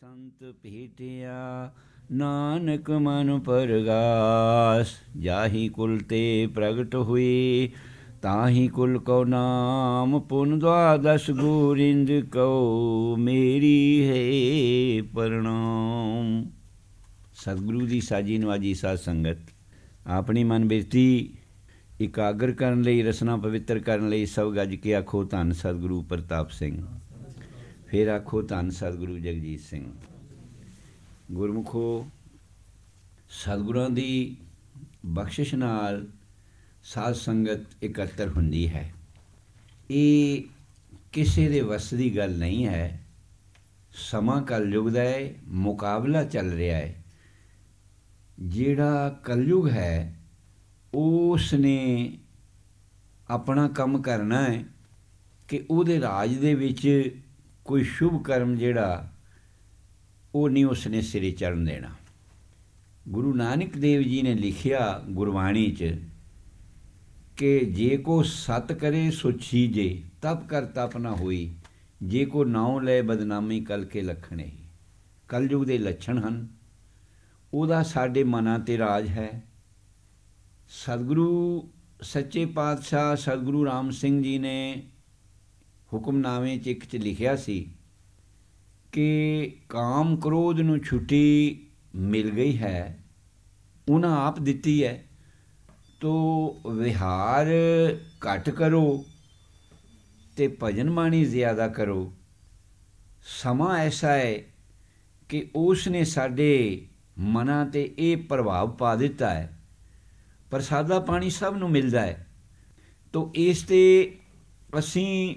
ਸੰਤ ਭੇਟਿਆ, ਨਾਨਕ ਮਨ ਪਰਗਾਸ, ਜਾਹੀ ਕੁਲ ਤੇ ਪ੍ਰਗਟ ਹੋਈ ਤਾਹੀ ਕੁਲ ਕੋ ਨਾਮ, ਪੁਨ ਦਵਾਦਸ ਗੋਰਿੰਦ ਕਉ, ਮੇਰੀ ਹੈ ਪ੍ਰਣਾਮ। ਸਤਿਗੁਰੂ ਦੀ ਸਾਜੀ ਨਵਾਜੀ ਸਾਧ ਸੰਗਤ, ਆਪਣੀ ਮਨ ਬਿਰਤੀ ਇਕਾਗਰ ਕਰਨ ਲਈ, ਰਸਨਾ ਪਵਿੱਤਰ ਕਰਨ ਲਈ ਸਭ ਗੱਜ ਕੇ ਆਖੋ ਧੰਨ ਸਤਿਗੁਰੂ ਪ੍ਰਤਾਪ ਸਿੰਘ। ਫਿਰ ਆਖੋ ਧੰਨ ਸਤਿਗੁਰੂ ਜਗਜੀਤ ਸਿੰਘ। ਗੁਰਮੁਖੋ, ਸਤਿਗੁਰਾਂ ਦੀ ਬਖਸ਼ਿਸ਼ ਨਾਲ ਸਾਧ ਸੰਗਤ ਇਕੱਤਰ ਹੁੰਦੀ ਹੈ। ਇਹ ਕਿਸੇ ਦੇ ਵਸ ਦੀ ਗੱਲ ਨਹੀਂ ਹੈ। ਸਮਾਂ ਕਲਯੁਗ ਦਾ ਹੈ, ਮੁਕਾਬਲਾ ਚੱਲ ਰਿਹਾ ਹੈ। ਜਿਹੜਾ ਕਲਯੁਗ ਹੈ ਉਸ ਨੇ ਆਪਣਾ ਕੰਮ ਕਰਨਾ ਹੈ ਕਿ ਉਹਦੇ ਰਾਜ ਦੇ ਵਿੱਚ ਕੋਈ ਸ਼ੁਭ ਕਰਮ ਜਿਹੜਾ ਉਹ ਨਹੀਂ ਉਸਨੇ ਸਿਰੇ ਚੜਨ ਦੇਣਾ। ਗੁਰੂ ਨਾਨਕ ਦੇਵ ਜੀ ਨੇ ਲਿਖਿਆ ਗੁਰਬਾਣੀ 'ਚ ਕਿ ਜੇ ਕੋ ਸਤ ਕਰੇ ਸੋ ਜੇ ਤਪ ਕਰ ਤਪ ਨਾ ਹੋਈ, ਜੇ ਕੋ ਨਾਉ ਲੈ ਬਦਨਾਮੀ ਕਲ ਕੇ ਲਖਣੇ। ਕਲਯੁਗ ਦੇ ਲੱਛਣ ਹਨ। ਉਹਦਾ ਸਾਡੇ ਮਨਾਂ ਤੇ ਰਾਜ ਹੈ। ਸਤਿਗੁਰੂ, ਸੱਚੇ ਪਾਤਸ਼ਾਹ ਸਤਿਗੁਰੂ ਰਾਮ ਸਿੰਘ ਜੀ ਨੇ ਹੁਕਮਨਾਮੇ 'ਚ ਇੱਕ 'ਚ ਲਿਖਿਆ ਸੀ ਕਿ ਕਾਮ ਕ੍ਰੋਧ ਨੂੰ ਛੁੱਟੀ ਮਿਲ ਗਈ ਹੈ, ਉਹਨਾਂ ਆਪ ਦਿੱਤੀ ਹੈ। ਤੋ ਵਿਹਾਰ ਘਟ ਕਰੋ ਤੇ ਭਜਨ ਬਾਣੀ ਜ਼ਿਆਦਾ ਕਰੋ। ਸਮਾਂ ਐਸਾ ਹੈ ਕਿ ਉਸ ਨੇ ਸਾਡੇ ਮਨਾਂ ਤੇ ਇਹ ਪ੍ਰਭਾਵ ਪਾ ਦਿੱਤਾ ਹੈ। ਪ੍ਰਸਾਦਾ ਪਾਣੀ ਸਭ ਨੂੰ ਮਿਲਦਾ ਹੈ। ਤੋ ਇਸ ਤੇ ਅਸੀਂ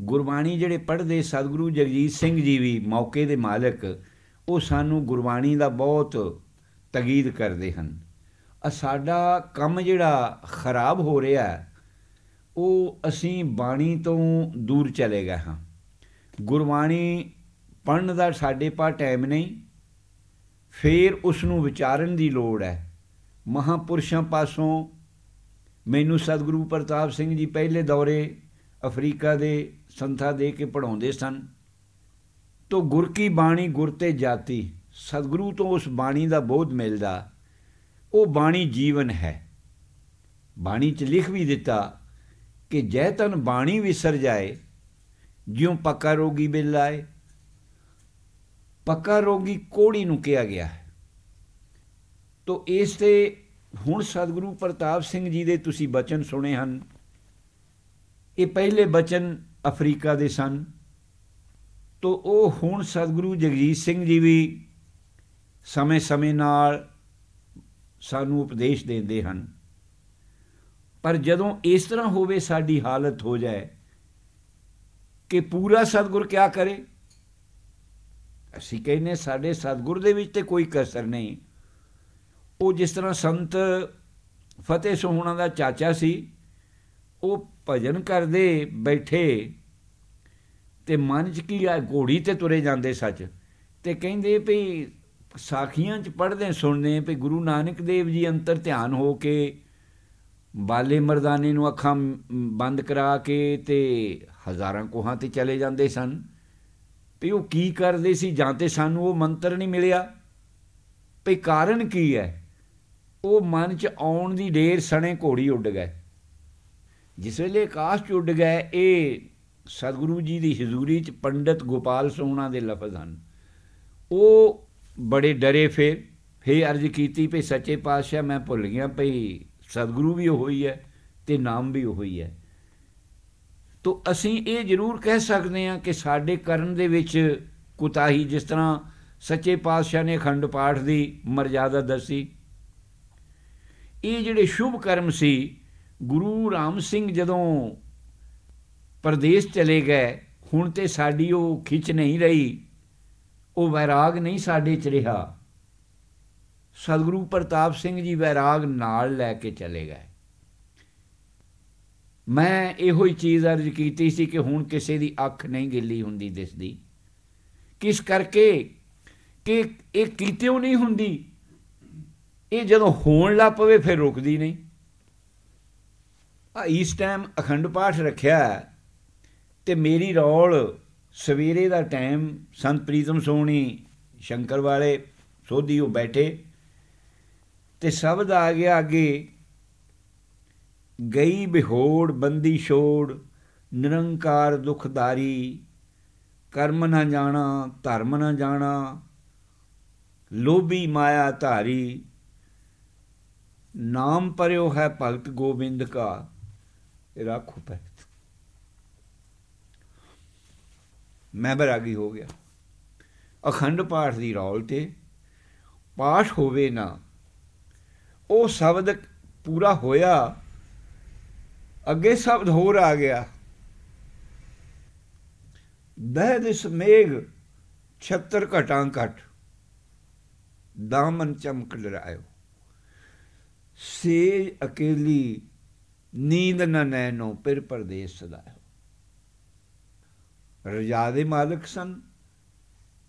ਗੁਰਬਾਣੀ ਜਿਹੜੇ ਪੜ੍ਹਦੇ ਸਤਿਗੁਰੂ ਜਗਜੀਤ ਸਿੰਘ ਜੀ ਵੀ ਮੌਕੇ ਦੇ ਮਾਲਕ, ਉਹ ਸਾਨੂੰ ਗੁਰਬਾਣੀ ਦਾ ਬਹੁਤ ਤਗੀਦ ਕਰਦੇ ਹਨ। ਆ ਸਾਡਾ ਕੰਮ ਜਿਹੜਾ ਖਰਾਬ ਹੋ ਰਿਹਾ, ਉਹ ਅਸੀਂ ਬਾਣੀ ਤੋਂ ਦੂਰ ਚਲੇ ਗਏ ਹਾਂ। ਗੁਰਬਾਣੀ ਪੜਨ ਦਾ ਸਾਡੇ ਪਾ ਟਾਈਮ ਨਹੀਂ, ਫੇਰ ਉਸ ਨੂੰ ਵਿਚਾਰਨ ਦੀ ਲੋੜ ਹੈ। ਮਹਾਪੁਰਸ਼ਾਂ ਪਾਸੋਂ ਮੈਨੂੰ ਸਤਿਗੁਰੂ ਪ੍ਰਤਾਪ ਸਿੰਘ ਜੀ ਪਹਿਲੇ ਦੌਰੇ ਅਫਰੀਕਾ ਦੇ ਸੰਥਾ ਦੇ ਕੇ ਪੜਾਉਂਦੇ ਸਨ। ਤੋ ਗੁਰ ਕੀ ਬਾਣੀ ਗੁਰ ਤੇ ਜਾਤੀ, ਸਤਿਗੁਰੂ ਤੋਂ ਉਸ ਬਾਣੀ ਦਾ ਬੋਧ ਮਿਲਦਾ। ਉਹ ਬਾਣੀ ਜੀਵਨ ਹੈ। ਬਾਣੀ 'ਚ ਲਿਖ ਵੀ ਦਿੱਤਾ ਕਿ ਜੈ ਤਨ ਬਾਣੀ ਵਿਸਰ ਜਾਏ, ਜਿਉ ਪੱਕਾ ਰੋਗੀ ਬਿਲ ਆਏ। ਪੱਕਾ ਰੋਗੀ ਕੋੜੀ ਨੂੰ ਕਿਹਾ ਗਿਆ ਹੈ। ਤੋ ਇਸ ਤੇ ਹੁਣ ਸਤਿਗੁਰੂ ਪ੍ਰਤਾਪ ਸਿੰਘ ਜੀ ਦੇ ਤੁਸੀਂ ਬਚਨ ਸੁਣੇ ਹਨ। ਇਹ ਪਹਿਲੇ ਬਚਨ ਅਫਰੀਕਾ ਦੇ ਸਨ। ਤੋ ਉਹ ਹੁਣ ਸਤਿਗੁਰੂ ਜਗਜੀਤ ਸਿੰਘ ਜੀ ਵੀ ਸਮੇਂ-ਸਮੇਂ ਨਾਲ ਸਾਨੂੰ ਉਪਦੇਸ਼ ਦਿੰਦੇ ਹਨ। ਪਰ ਜਦੋਂ ਇਸ ਤਰ੍ਹਾਂ ਹੋਵੇ ਸਾਡੀ ਹਾਲਤ ਹੋ ਜਾਏ ਕਿ ਪੂਰਾ ਸਤਿਗੁਰ ਕਿਆ ਕਰੇ? ਅਸੀਂ ਕਹਿੰਨੇ ਸਾਡੇ ਸਤਿਗੁਰ ਦੇ ਵਿੱਚ ਤੇ ਕੋਈ ਕਸਰ ਨਹੀਂ। ਉਹ ਜਿਸ ਤਰ੍ਹਾਂ ਸੰਤ ਫਤਿਹ ਸੋਹਣਾ ਦਾ ਚਾਚਾ ਸੀ ਉਹ ਭਜਨ ਕਰਦੇ ਬੈਠੇ ਤੇ ਮਨ 'ਚ ਕੀ ਆ, ਘੋੜੀ ਤੇ ਤੁਰੇ ਜਾਂਦੇ ਸੱਚ। ਤੇ ਕਹਿੰਦੇ ਭਈ ਸਾਖੀਆਂ 'ਚ ਪੜ੍ਹਦੇ, ਸੁਣਦੇ ਭਈ ਗੁਰੂ ਨਾਨਕ ਦੇਵ ਜੀ ਅੰਤਰ ਧਿਆਨ ਹੋ ਕੇ ਬਾਲੇ ਮਰਦਾਨੇ ਨੂੰ ਅੱਖਾਂ ਬੰਦ ਕਰਾ ਕੇ ਤੇ ਹਜ਼ਾਰਾਂ ਕੋਹਾਂ ਤੇ ਚਲੇ ਜਾਂਦੇ ਸਨ। ਭਈ ਉਹ ਕੀ ਕਰਦੇ ਸੀ, ਜਾਂ ਤੇ ਸਾਨੂੰ ਉਹ ਮੰਤਰ ਨਹੀਂ ਮਿਲਿਆ। ਭਈ ਕਾਰਨ ਕੀ ਹੈ? ਉਹ ਮਨ 'ਚ ਆਉਣ ਦੀ ਢੇਰ ਸਣੇ ਘੋੜੀ ਉੱਡ ਗਏ। ਜਿਸ ਵੇਲੇ ਆਕਾਸ਼ 'ਚ ਉੱਡ ਗਏ ਇਹ ਸਤਿਗੁਰੂ ਜੀ ਦੀ ਹਜ਼ੂਰੀ 'ਚ ਪੰਡਤ ਗੋਪਾਲ ਸੋਹਣਾ ਦੇ ਲਫ਼ਜ਼ ਹਨ। ਉਹ ਬੜੇ ਡਰੇ ਫੇਰ ਫੇ ਅਰਜ਼ ਕੀਤੀ ਭਈ ਸੱਚੇ ਪਾਤਸ਼ਾਹ, ਮੈਂ ਭੁੱਲ ਗਿਆ ਭਈ ਸਤਿਗੁਰੂ ਵੀ ਉਹ ਹੀ ਹੈ ਤੇ ਨਾਮ ਵੀ ਉਹ ਹੀ ਹੈ। ਤੋ ਅਸੀਂ ਇਹ ਜ਼ਰੂਰ ਕਹਿ ਸਕਦੇ ਹਾਂ ਕਿ ਸਾਡੇ ਕਰਨ ਦੇ ਵਿੱਚ ਕੁਤਾਹੀ ਜਿਸ ਤਰ੍ਹਾਂ ਸੱਚੇ ਪਾਤਸ਼ਾਹ ਨੇ ਖੰਡ ਪਾਠ ਦੀ ਮਰਜ਼ਾਦਾ ਦੱਸੀ, ਇਹ ਜਿਹੜੇ ਸ਼ੁਭ ਕਰਮ ਸੀ ਗੁਰੂ ਰਾਮ ਸਿੰਘ ਜਦੋਂ ਪਰਦੇਸ ਚਲੇ ਗਏ, ਹੁਣ ਤੇ ਸਾਡੀ ਉਹ ਖਿੱਚ ਨਹੀਂ ਰਹੀ, ਉਹ ਵੈਰਾਗ ਨਹੀਂ ਸਾਡੇ ਚ ਰਿਹਾ। ਸਤਿਗੁਰੂ ਪ੍ਰਤਾਪ ਸਿੰਘ ਜੀ ਵੈਰਾਗ ਨਾਲ ਲੈ ਕੇ ਚਲੇ ਗਏ। ਮੈਂ ਇਹੋ ਹੀ ਚੀਜ਼ ਅਰਜ਼ ਕੀਤੀ ਸੀ ਕਿ ਹੁਣ ਕਿਸੇ ਦੀ ਅੱਖ ਨਹੀਂ ਗਿੱਲੀ ਹੁੰਦੀ ਦਿਸਦੀ ਕਿਸ ਕਰਕੇ? ਕਿ ਇਹ ਕੀਤਿਓ ਨਹੀਂ ਹੁੰਦੀ। ਇਹ ਜਦੋਂ ਹੋਣ ਲੱਗ ਪਵੇ, ਫਿਰ ਰੁਕਦੀ ਨਹੀਂ। ਇਸ ਟਾਈਮ ਅਖੰਡ ਪਾਠ ਰੱਖਿਆ ਤੇ ਮੇਰੀ ਰੌਲ ਸਵੇਰੇ ਦਾ ਟਾਈਮ ਸੰਤ ਪ੍ਰੀਤਮ ਸੋਹਣੀ ਸ਼ੰਕਰ ਵਾਲੇ ਸੋਧੀ ਉਹ ਬੈਠੇ ਤੇ ਸ਼ਬਦ ਆ ਗਿਆ ਅੱਗੇ ਗਈ ਬਿਹੋੜ, ਬੰਦੀ ਛੋੜ, ਨਿਰੰਕਾਰ ਦੁਖਦਾਰੀ, ਕਰਮ ਨਾ ਜਾਣਾ, ਧਰਮ ਨਾ ਜਾਣਾ, ਲੋਭੀ ਮਾਇਆ ਧਾਰੀ, ਨਾਮ ਪਰਿਓ ਹੈ ਭਗਤ ਗੋਬਿੰਦ ਕਾ। ਇਹ ਰਾਖੋ ਮੈਂ ਬਰਾਗੀ ਹੋ ਗਿਆ। ਅਖੰਡ ਪਾਠ ਦੀ ਰੌਲ ਤੇ ਪਾਠ ਹੋਵੇ ਨਾ, ਉਹ ਸ਼ਬਦ ਪੂਰਾ ਹੋਇਆ, ਅੱਗੇ ਸ਼ਬਦ ਹੋਰ ਆ ਗਿਆ। ਦਹਿ ਦਿਸ ਮੇਘ, ਛਤਰ ਘਟਾਂ ਘਟ, ਦਾਮਨ ਚਮਕ ਡਰਾਇਓ। ਸੇਜ ਅਕੇਲੀ ਨੀਂਦ ਨ ਨੈਨੋ ਪਿਰ ਪਰਦੇਸ ਸਦਾਇਓ ਰਜਾ ਦੇ ਮਾਲਕ ਸਨ।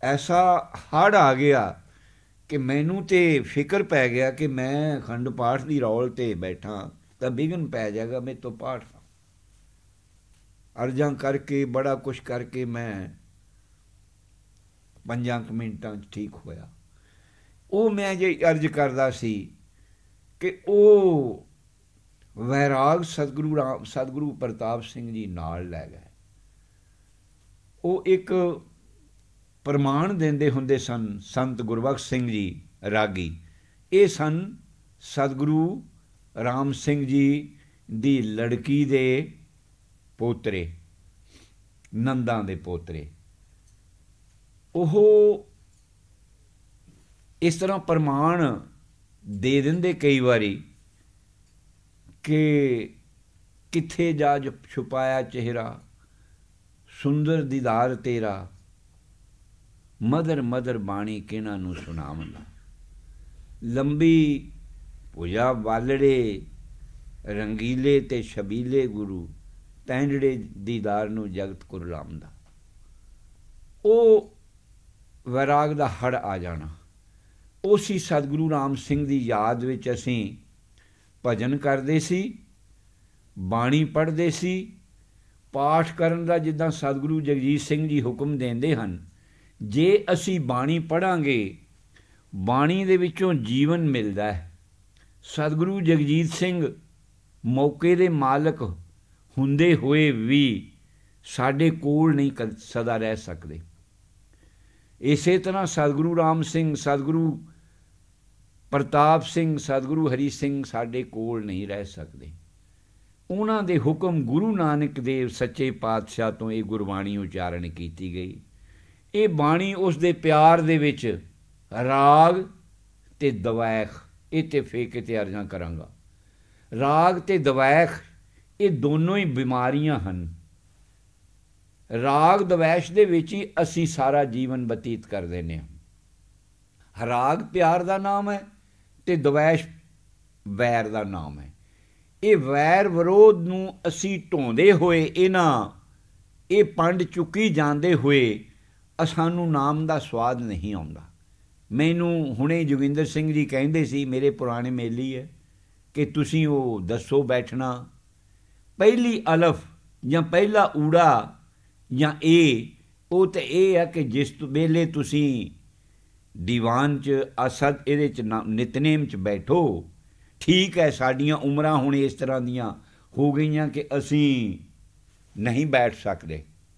ਐਸਾ ਹੜ ਆ ਗਿਆ ਕਿ ਮੈਨੂੰ ਤੇ ਫਿਕਰ ਪੈ ਗਿਆ ਕਿ ਮੈਂ ਅਖੰਡ ਪਾਠ ਦੀ ਰੌਲ ਤੇ ਬੈਠਾ ਤਾਂ ਬਿਗਨ ਪੈ ਜਾਏਗਾ ਮੇਰੇ ਤੋਂ ਪਾਠ ਅਰਜਾਂ ਕਰਕੇ, ਬੜਾ ਕੁਛ ਕਰਕੇ ਮੈਂ ਪੰਜਾਂ ਕੁ ਮਿੰਟਾਂ 'ਚ ਠੀਕ ਹੋਇਆ। ਉਹ ਮੈਂ ਜੇ ਅਰਜ ਕਰਦਾ ਸੀ ਕਿ ਉਹ ਵੈਰਾਗ ਸਤਿਗੁਰੂ ਰਾਮ, ਸਤਿਗੁਰੂ ਪ੍ਰਤਾਪ ਸਿੰਘ ਜੀ ਨਾਲ ਲੈ ਗਏ। ਉਹ ਇੱਕ ਪ੍ਰਮਾਣ ਦਿੰਦੇ ਹੁੰਦੇ ਸਨ, ਸੰਤ ਗੁਰਬਖਸ਼ ਸਿੰਘ ਜੀ ਰਾਗੀ। ਇਹ ਸਨ ਸਤਿਗੁਰੂ ਰਾਮ ਸਿੰਘ ਜੀ ਦੀ ਲੜਕੀ ਦੇ ਪੋਤਰੇ, ਨੰਦਾਂ ਦੇ ਪੋਤਰੇ। ਉਹ ਇਸ ਤਰ੍ਹਾਂ ਪ੍ਰਮਾਣ ਦੇ ਦਿੰਦੇ ਕਈ ਵਾਰੀ। ਕਿ ਕਿੱਥੇ ਜਾ ਛੁਪਾਇਆ ਚਿਹਰਾ, ਸੁੰਦਰ ਦੀਦਾਰ ਤੇਰਾ, ਮਦਰ ਮਦਰ ਬਾਣੀ ਕਿਹਨਾਂ ਨੂੰ ਸੁਣਾਵੰਦਾ ਲੰਬੀ ਪੂਜਾ ਵਾਲੜੇ, ਰੰਗੀਲੇ ਤੇ ਛਬੀਲੇ ਗੁਰੂ ਤੈਂਡੜੇ ਦੀਦਾਰ ਨੂੰ ਜਗਤ ਕੁਰਲਾਮਦਾ ਉਹ ਵੈਰਾਗ ਦਾ ਹੜ ਆ ਜਾਣਾ। ਉਸੀ ਸਤਿਗੁਰੂ ਰਾਮ ਸਿੰਘ ਦੀ ਯਾਦ ਵਿੱਚ ਅਸੀਂ ਭਜਨ ਕਰਦੇ ਸੀ, ਬਾਣੀ ਪੜ੍ਹਦੇ ਸੀ, ਪਾਠ ਕਰਨ ਦਾ ਜਿੱਦਾਂ ਸਤਿਗੁਰੂ ਜਗਜੀਤ ਸਿੰਘ ਜੀ ਹੁਕਮ ਦਿੰਦੇ ਹਨ, ਜੇ ਅਸੀਂ ਬਾਣੀ ਪੜਾਂਗੇ ਬਾਣੀ ਦੇ ਵਿੱਚੋਂ ਜੀਵਨ ਮਿਲਦਾ ਹੈ। ਸਤਿਗੁਰੂ ਜਗਜੀਤ ਸਿੰਘ ਮੌਕੇ ਦੇ ਮਾਲਕ ਹੁੰਦੇ ਹੋਏ ਵੀ ਸਾਡੇ ਕੋਲ ਨਹੀਂ ਸਦਾ ਰਹਿ ਸਕਦੇ। ਇਸੇ ਤਰ੍ਹਾਂ ਸਤਿਗੁਰੂ ਰਾਮ ਸਿੰਘ, ਸਤਿਗੁਰੂ ਪ੍ਰਤਾਪ ਸਿੰਘ ਸਤਿਗੁਰੂ ਹਰੀ ਸਿੰਘ ਸਾਡੇ ਕੋਲ ਨਹੀਂ ਰਹਿ ਸਕਦੇ। ਉਹਨਾਂ ਦੇ ਹੁਕਮ ਗੁਰੂ ਨਾਨਕ ਦੇਵ ਸੱਚੇ ਪਾਤਸ਼ਾਹ ਤੋਂ ਇਹ ਗੁਰਬਾਣੀ ਉਚਾਰਨ ਕੀਤੀ ਗਈ। ਇਹ ਬਾਣੀ ਉਸ ਦੇ ਪਿਆਰ ਦੇ ਵਿੱਚ ਰਾਗ ਤੇ ਦਵੈਖ, ਇਹ ਤੇ ਫੇਕੇ ਤੇ ਅਰਜ਼ਾਂ ਕਰਾਂਗਾ। ਰਾਗ ਤੇ ਦਵੈਖ, ਇਹ ਦੋਨੋਂ ਹੀ ਬਿਮਾਰੀਆਂ ਹਨ। ਰਾਗ ਦਵੈਸ਼ ਦੇ ਵਿੱਚ ਹੀ ਅਸੀਂ ਸਾਰਾ ਜੀਵਨ ਬਤੀਤ ਕਰ ਦਿੰਦੇ ਹਾਂ ਰਾਗ ਪਿਆਰ ਦਾ ਨਾਮ ਹੈ ਤੇ ਦਵੈਸ਼ ਵੈਰ ਦਾ ਨਾਮ ਹੈ। ਇਹ ਵੈਰ ਵਿਰੋਧ ਨੂੰ ਅਸੀਂ ਢੋਂਦੇ ਹੋਏ, ਇਹਨਾਂ, ਇਹ ਪੰਡ ਚੁੱਕੀ ਜਾਂਦੇ ਹੋਏ ਸਾਨੂੰ ਨਾਮ ਦਾ ਸਵਾਦ ਨਹੀਂ ਆਉਂਦਾ। ਮੈਨੂੰ ਹੁਣੇ ਜੋਗਿੰਦਰ ਸਿੰਘ ਜੀ ਕਹਿੰਦੇ ਸੀ, ਮੇਰੇ ਪੁਰਾਣੇ ਮੇਲੀ ਹੈ, ਕਿ ਤੁਸੀਂ ਉਹ ਦੱਸੋ ਬੈਠਣਾ। ਪਹਿਲੀ ਅਲਫ ਜਾਂ ਪਹਿਲਾ ਊੜਾ ਜਾਂ ਇਹ ਉਹ ਤੇ ਇਹ ਹੈ ਕਿ ਜਿਸ ਵੇਲੇ ਤੁਸੀਂ ਦੀਵਾਨ 'ਚ ਅਸਦ ਇਹਦੇ 'ਚ ਨਿਤਨੇਮ 'ਚ ਬੈਠੋ। ਠੀਕ ਹੈ, ਸਾਡੀਆਂ ਉਮਰਾਂ ਹੁਣ ਇਸ ਤਰ੍ਹਾਂ ਦੀਆਂ ਹੋ ਗਈਆਂ ਕਿ ਅਸੀਂ ਨਹੀਂ ਬੈਠ ਸਕਦੇ।